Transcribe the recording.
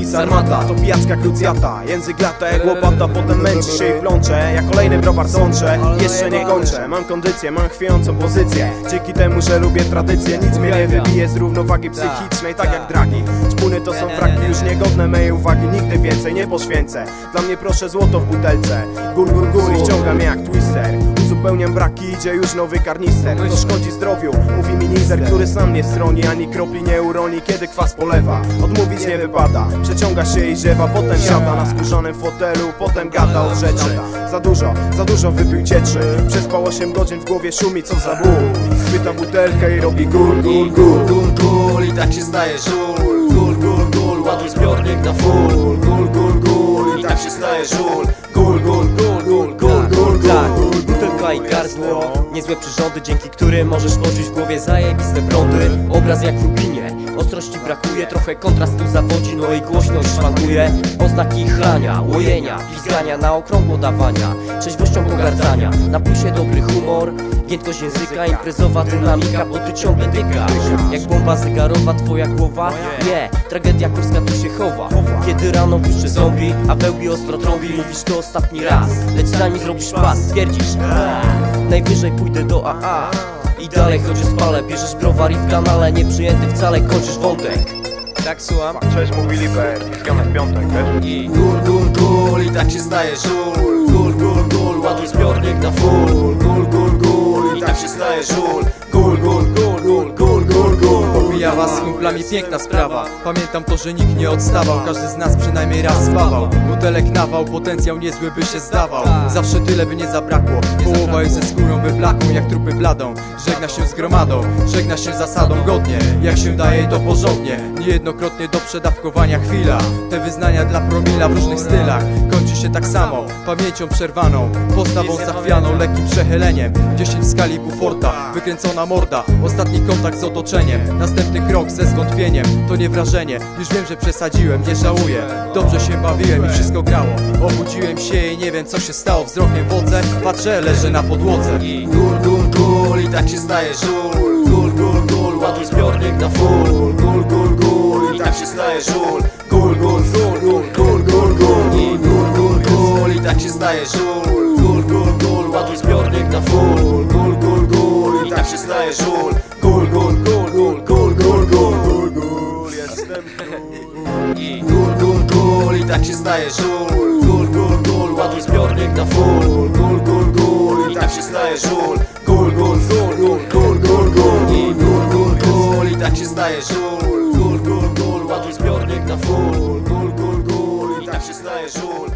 Sarmata to pijacka krucjata. Język lata jak łopata Potem męczy się i plącze. Jak kolejny browar sączę Jeszcze nie kończę. Mam kondycję, mam chwiejącą pozycję. Dzięki temu, że lubię tradycję Nic mnie nie wybije z równowagi psychicznej Tak jak dragi. Szpuny to są fraki już niegodne mojej uwagi. Nigdy więcej nie poświęcę. Dla mnie proszę złoto w butelce. Gul, gul, gul i ściągam jak twister Uzupełniam braki, idzie już nowy karnister To szkodzi zdrowiu, mówi minister Który sam nie stroni, ani kropli nie uroni Kiedy kwas polewa, odmówić nie wypada Przeciąga się i ziewa, potem siada Na skórzanym fotelu, potem gada o rzeczy. Za dużo, za dużo wypił cieczy Przespał 8 godzin, w głowie szumi, co za ból. Chwyta butelkę i robi gul, gul, gul Gul, gul i tak się staje żul. Gul, gul, gul, ładuj zbiornik na full. Gul, gul, gul i tak się staje żul Niezłe przyrządy, dzięki którym możesz poczuć w głowie zajebiste prądy. Obraz jak w Lubinie Ostrości brakuje, trochę kontrastu zawodzi No i głośność szwankuje Oznaki chlania, łojenia, pizgania Na okrągło dawania, trzeźwością pogardzania Na plusie dobry humor Giętkość języka, imprezowa dynamika Bo ty ciągle dygasz Jak bomba zegarowa, twoja głowa? Nie, tragedia kurska tu się chowa. Kiedy rano puszczy zombie, a wełbi ostro trąbi Mówisz to ostatni raz, lecz zanim zrobisz pas Stwierdzisz, "Eee, najwyżej pójdę do AA I dalej chodzisz spalę, bierzesz browar i w kanale Nieprzyjęty wcale, kończysz wątek. Tak, słucham? Cześć, mówili B, wciskamy w piątek, wiesz? I Gul, gul, gul i tak się staje żul. Gul, gul, gul, ładuj zbiornik na full Staje żul Popijawa z kumplami piękna sprawa. Pamiętam to, że nikt nie odstawał Każdy z nas przynajmniej raz spawał. Butelek nawał, potencjał niezły by się zdawał. Zawsze tyle by nie zabrakło Połowa już ze skórą wyblakłą jak trupy bladą. Żegna się z gromadą, żegna się zasadą godnie. Jak się daje to porządnie. Niejednokrotnie do przedawkowania chwila. Te wyznania dla promila w różnych stylach. Kończy się tak samo, pamięcią przerwaną Postawą zachwianą, lekkim przechyleniem. 10 w skali Buforta, wykręcona morda. Ostatni kontakt z otoczeniem. Następny krok ze zwątpieniem To nie wrażenie, już wiem, że przesadziłem Nie żałuję, dobrze się bawiłem i wszystko grało Obudziłem się i nie wiem co się stało Wzrokiem wodzę, patrzę, leżę na podłodze Gul, gul, gul i tak się staje żul Gul, gul, gul, ładuj zbiornik na full Gul, gul, gul i tak się staje żul Gul, gul, gul, gul, gul, gul, gul gul, gul, gul i tak się staje żul Gul, gul, gul, ładuj zbiornik na full Gul, gul, gul i tak się staje żul gul, gul, gul, jestem gul Gul, gul, gul i tak się staje żul Gul, gul, gul, ładuj zbiornik na full Gul, gul, gul i tak się staje żul Gul, gul, gul, gul, gul, gul, gul gul, gul, gul i tak się staje żul Gul, gul, gul, ładuj zbiornik na full Gul, gul, gul i tak się staje żul